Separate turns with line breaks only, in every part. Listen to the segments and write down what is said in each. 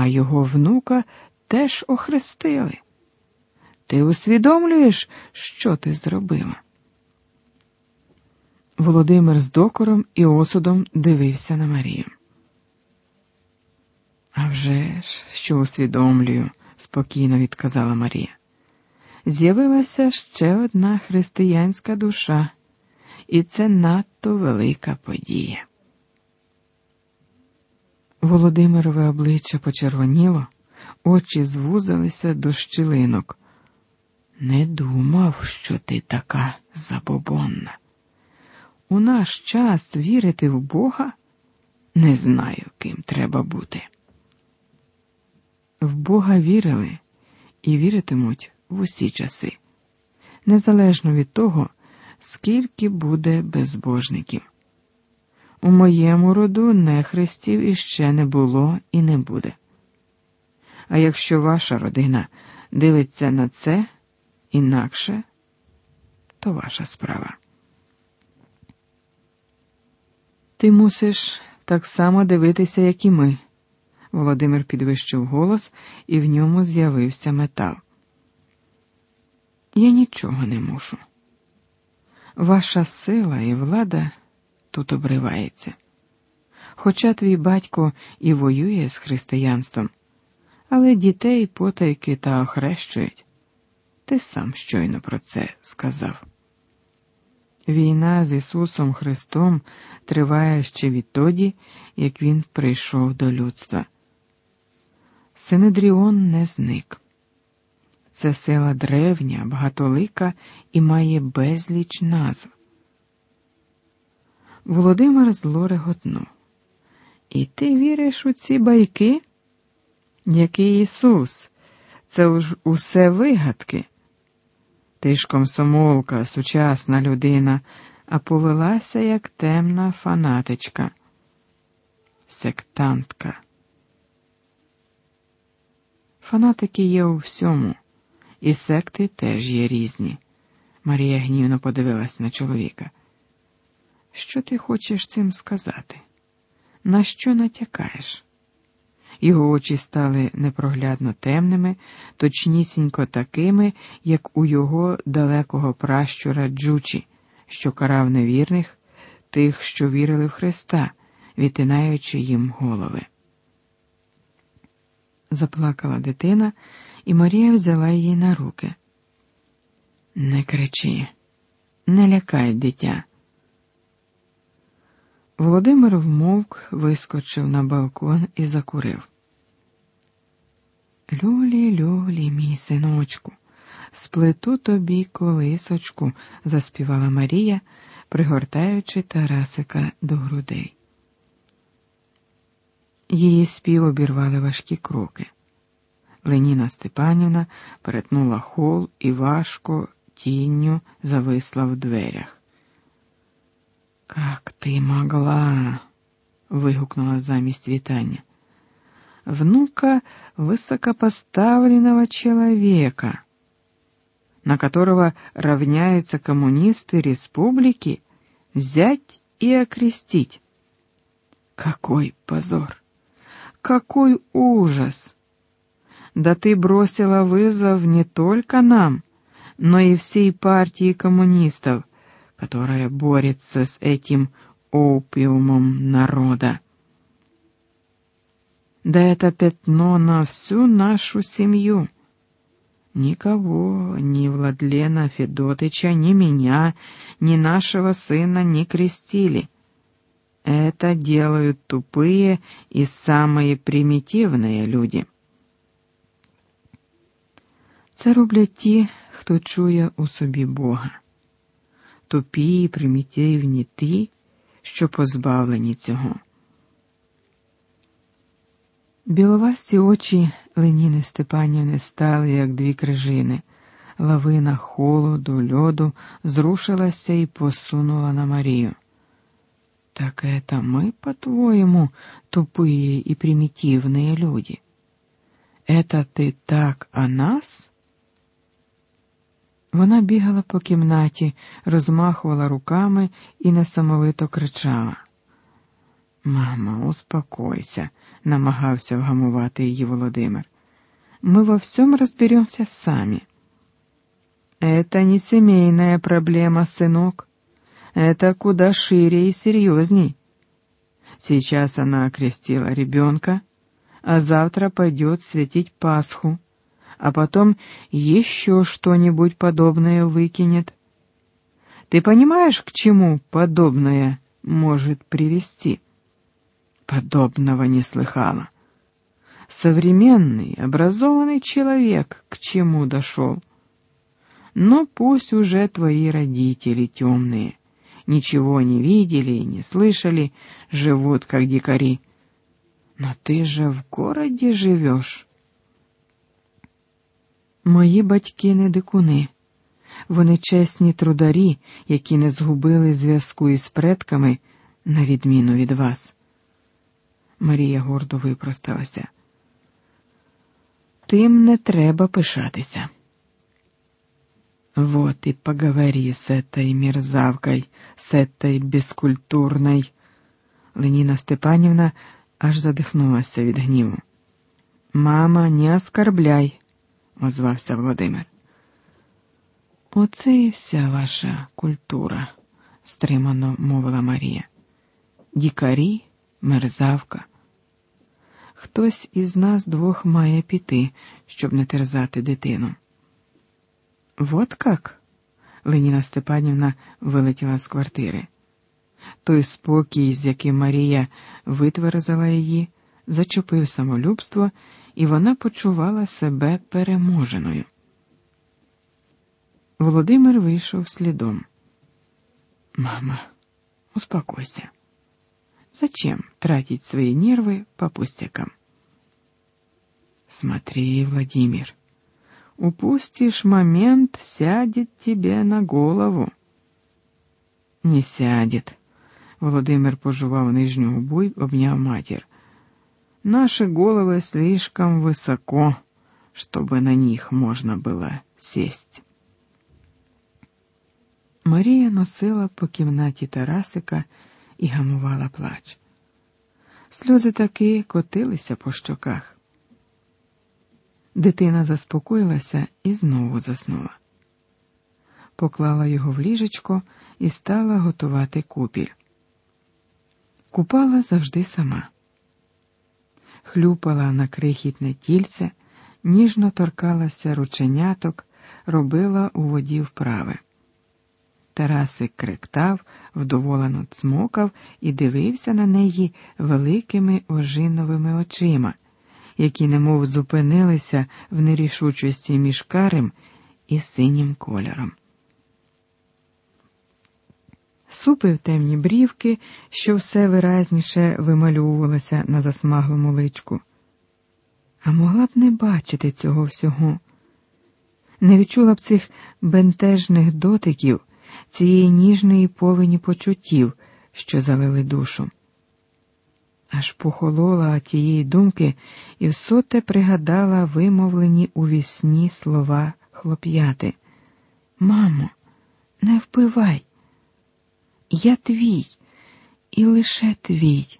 а його внука теж охрестили. Ти усвідомлюєш, що ти зробила? Володимир з докором і осудом дивився на Марію. «А вже ж, що усвідомлюю, спокійно відказала Марія. З'явилася ще одна християнська душа, і це надто велика подія. Володимирове обличчя почервоніло, очі звузилися до щілинок. Не думав, що ти така забобонна. У наш час вірити в Бога не знаю, ким треба бути. В Бога вірили і віритимуть в усі часи, незалежно від того, скільки буде безбожників. У моєму роду нехрестів іще не було і не буде. А якщо ваша родина дивиться на це інакше, то ваша справа. Ти мусиш так само дивитися, як і ми. Володимир підвищив голос, і в ньому з'явився метал. Я нічого не мушу. Ваша сила і влада тут обривається. Хоча твій батько і воює з християнством, але дітей потайки та охрещують. Ти сам щойно про це сказав. Війна з Ісусом Христом триває ще відтоді, як Він прийшов до людства. Синедріон не зник. Це сила древня, багатолика і має безліч назв. Володимир зло реготнув. І ти віриш у ці байки? Який Ісус? Це ж усе вигадки. Ти ж комсомолка, сучасна людина, а повелася як темна фанатичка, сектантка. Фанатики є у всьому, і секти теж є різні. Марія гнівно подивилась на чоловіка. Що ти хочеш цим сказати? На що натякаєш? Його очі стали непроглядно темними, точнісінько такими, як у його далекого пращура Джучі, що карав невірних, тих, що вірили в Христа, відтинаючи їм голови. Заплакала дитина, і Марія взяла її на руки. Не кричи, не лякай дитя. Володимир вмовк, вискочив на балкон і закурив. Люлі, люлі, мій синочку, сплету тобі колисочку, заспівала Марія, пригортаючи Тарасика до грудей. Її спів обірвали важкі кроки. Леніна Степанівна перетнула хол і важко тінню зависла в дверях. Как ты могла? вигукнула замість вітання. Внука высокопоставленного человека, на которого равняются коммунисты республики, взять и окрестить. Какой позор! Какой ужас! Да ты бросила вызов не только нам, но и всей партии коммунистов, которая борется с этим опиумом народа. Да это пятно на всю нашу семью. Никого, ни Владлена Федотыча, ни меня, ни нашего сына не крестили. Это делают тупые и самые примітивні люди. Це роблять ті, хто чує у собі Бога тупі і примітивні ті, що позбавлені цього. Біловасті очі Леніни Степанівни стали, як дві крижини. Лавина холоду, льоду зрушилася і посунула на Марію. Так это мы, по-твоему, тупые и примитивные люди? Это ты так о нас? Вона бігала по кімнаті, розмахувала руками і несамовито кричала. Мама, успокойся, намагався вгамувати її Володимир. Мы во всем разберемся сами. Это не семейная проблема, сынок. Это куда шире и серьезней. Сейчас она окрестила ребенка, а завтра пойдет светить Пасху, А потом еще что-нибудь подобное выкинет. Ты понимаешь, к чему подобное может привести? Подобного не слыхала. Современный, образованный человек к чему дошел? Но пусть уже твои родители темные, ничего не видели и не слышали, живут как дикари. Но ты же в городе живешь. Мої батьки не дикуни. Вони чесні трударі, які не згубили зв'язку із предками, на відміну від вас. Марія гордо випросталася. Тим не треба пишатися. Вот и поговори с этой мерзавкой, с этой бескультурной. Леніна Степанівна аж задихнулася від гніву. Мама, не оскорбляй, озвався Володимир. Оце і вся ваша культура, стримано мовила Марія. Дікарі, мерзавка. Хтось із нас двох має піти, щоб не терзати дитину. Вот как? Леніна Степанівна вилетіла з квартири. Той спокій, з яким Марія витверзила її, зачепив самолюбство, і вона почувала себе переможеною. Володимир вийшов слідом. Мама, успокойся. Зачем тратить свои нервы по пустякам? Смотри, Владимир, упустишь момент, сядет тебе на голову. Не сядет. Володимир пожував нижню губу й обняв матір. Наши головы слишком высоко, чтобы на них можно было сесть. Марія носила по кімнаті Тарасика і гамувала плач. Сльози таки котилися по щоках. Дитина заспокоїлася і знову заснула. Поклала його в ліжечко і стала готувати купіль. Купала завжди сама, хлюпала на крихітне тільце, ніжно торкалася рученяток, робила у воді вправи. Тарасик кректав, вдоволено цмокав і дивився на неї великими ожиновими очима, які немов зупинилися в нерішучості між карим і синім кольором. Супив темні брівки, що все виразніше вимальовувалося на засмаглому личку. А могла б не бачити цього всього, не відчула б цих бентежних дотиків цієї ніжної повені почуттів, що залили душу. Аж похолола тієї думки і всоте пригадала вимовлені у вісні слова хлоп'яти. Мамо, не впивай. Я твій і лише твій.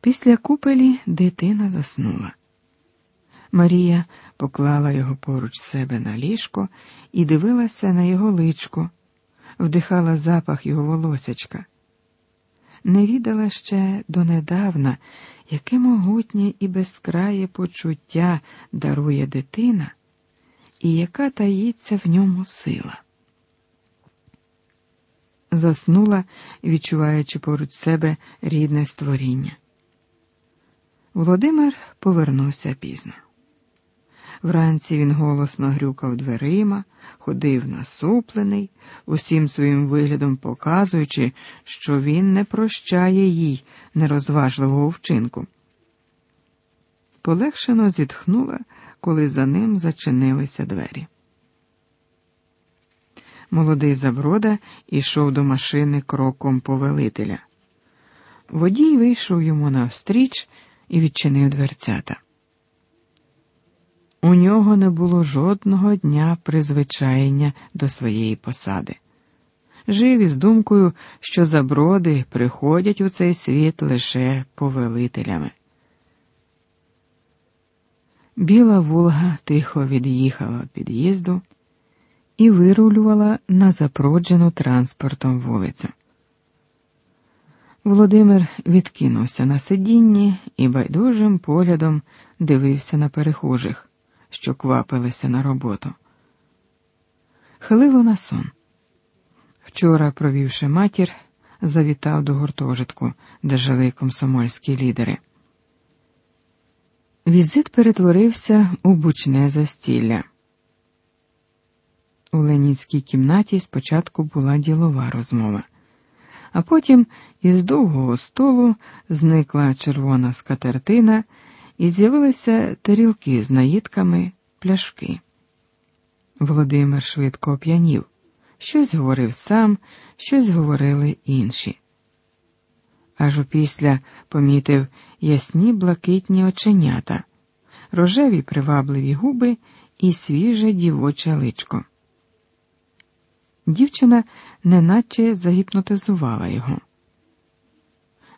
Після купелі дитина заснула. Марія поклала його поруч себе на ліжко і дивилася на його личко, вдихала запах його волосячка. Не відала ще донедавна, яке могутнє і безкрає почуття дарує дитина, і яка таїться в ньому сила. Заснула, відчуваючи поруч себе рідне створіння. Володимир повернувся пізно. Вранці він голосно грюкав дверима, ходив насуплений, усім своїм виглядом показуючи, що він не прощає їй нерозважливого вчинку. Полегшено зітхнула, коли за ним зачинилися двері. Молодий Заброда ішов до машини кроком повелителя. Водій вийшов йому навстріч і відчинив дверцята. У нього не було жодного дня призвичаєння до своєї посади. жив із думкою, що заброди приходять у цей світ лише повелителями. Біла Волга тихо від'їхала від під'їзду і вирулювала на запроджену транспортом вулицю. Володимир відкинувся на сидінні і байдужим поглядом дивився на перехожих, що квапилися на роботу. Хилило на сон. Вчора, провівши матір, завітав до гуртожитку, де жили комсомольські лідери. Візит перетворився у бучне застілля. У Ленінській кімнаті спочатку була ділова розмова, а потім із довгого столу зникла червона скатертина і з'явилися тарілки з наїдками, пляшки. Володимир швидко оп'янів, щось говорив сам, щось говорили інші. Аж опісля помітив ясні блакитні оченята, рожеві привабливі губи і свіже дівоче личко. Дівчина неначе загіпнотизувала його.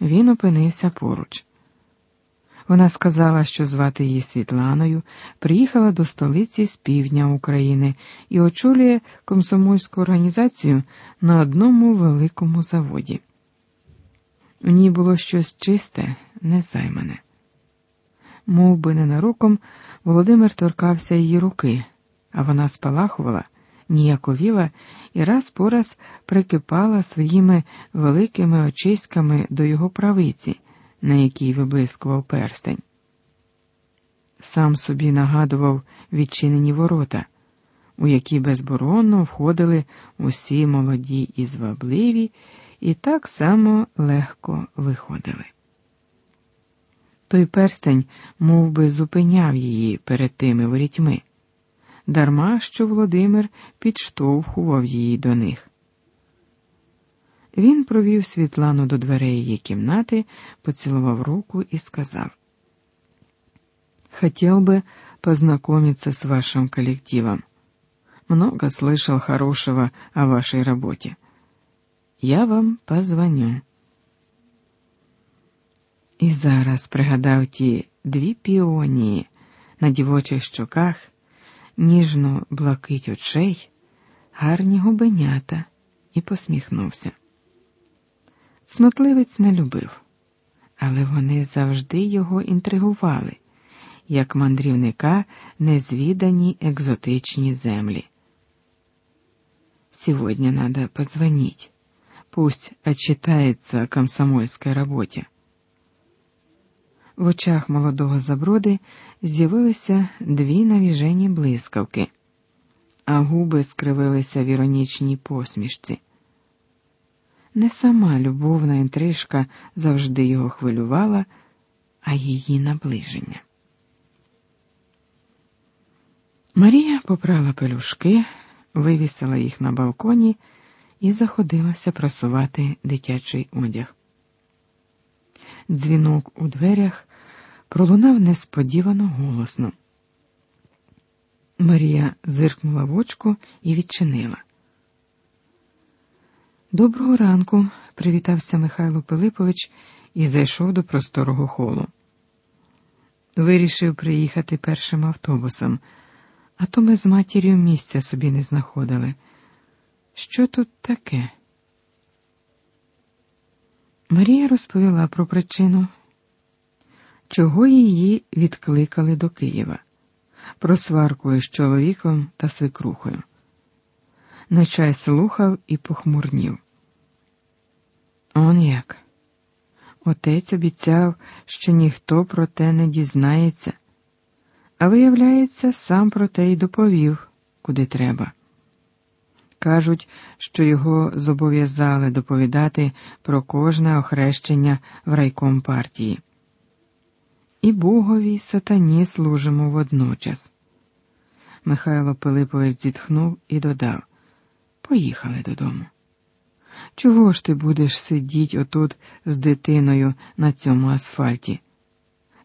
Він опинився поруч. Вона сказала, що звати її Світланою, приїхала до столиці з півдня України і очолює комсомольську організацію на одному великому заводі. У ній було щось чисте, незаймане. Мов би ненароком Володимир торкався її руки, а вона спалахувала, ніяковіла і раз по раз прикипала своїми великими очиськами до його правиці, на якій виблискував перстень. Сам собі нагадував відчинені ворота, у які безборонно входили усі молоді і звабливі, і так само легко виходили. Той перстень мов би, зупиняв її перед тими ворітьми, дарма що Володимир підштовхував її до них. Він провів Світлану до дверей її кімнати, поцілував руку і сказав: Хотел бы познакомиться с вашим коллективом. Много слышал хорошего о вашей работе. Я вам позвоню. І зараз пригадав ті дві піонії на дівочих щоках, ніжно блакить очей, гарні губенята, і посміхнувся. Смутливець не любив, але вони завжди його інтригували, як мандрівника незвідані екзотичні землі. Сегодня надо позвонить. Пусть отчитается о комсомольской работе. В очах молодого заброди з'явилися дві навіжені блискавки, а губи скривилися в іронічній посмішці. Не сама любовна інтрижка завжди його хвилювала, а її наближення. Марія попрала пелюшки, вивісила їх на балконі і заходилася прасувати дитячий одяг. Дзвінок у дверях пролунав несподівано голосно. Марія зиркнула в очку і відчинила. Доброго ранку, привітався Михайло Пилипович і зайшов до просторого холу. Вирішив приїхати першим автобусом, а то ми з матір'ю місця собі не знаходили. Що тут таке? Марія розповіла про причину, чого її відкликали до Києва, про сварку із чоловіком та свекрухою. Нечай слухав і похмурнів. Он як. Отець обіцяв, що ніхто про те не дізнається, а виявляється, сам про те й доповів, куди треба. Кажуть, що його зобов'язали доповідати про кожне охрещення в райком партії. І Богові і сатані служимо водночас. Михайло Пилипович зітхнув і додав Поїхали додому. Чого ж ти будеш сидіть отут з дитиною на цьому асфальті?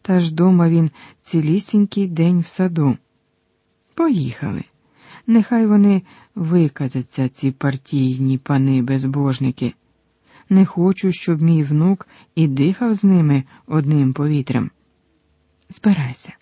Та ж дома він цілісінький день в саду. Поїхали. Нехай вони виказаться, ці партійні пани безбожники. Не хочу, щоб мій внук і дихав з ними одним повітрям. Збирайся.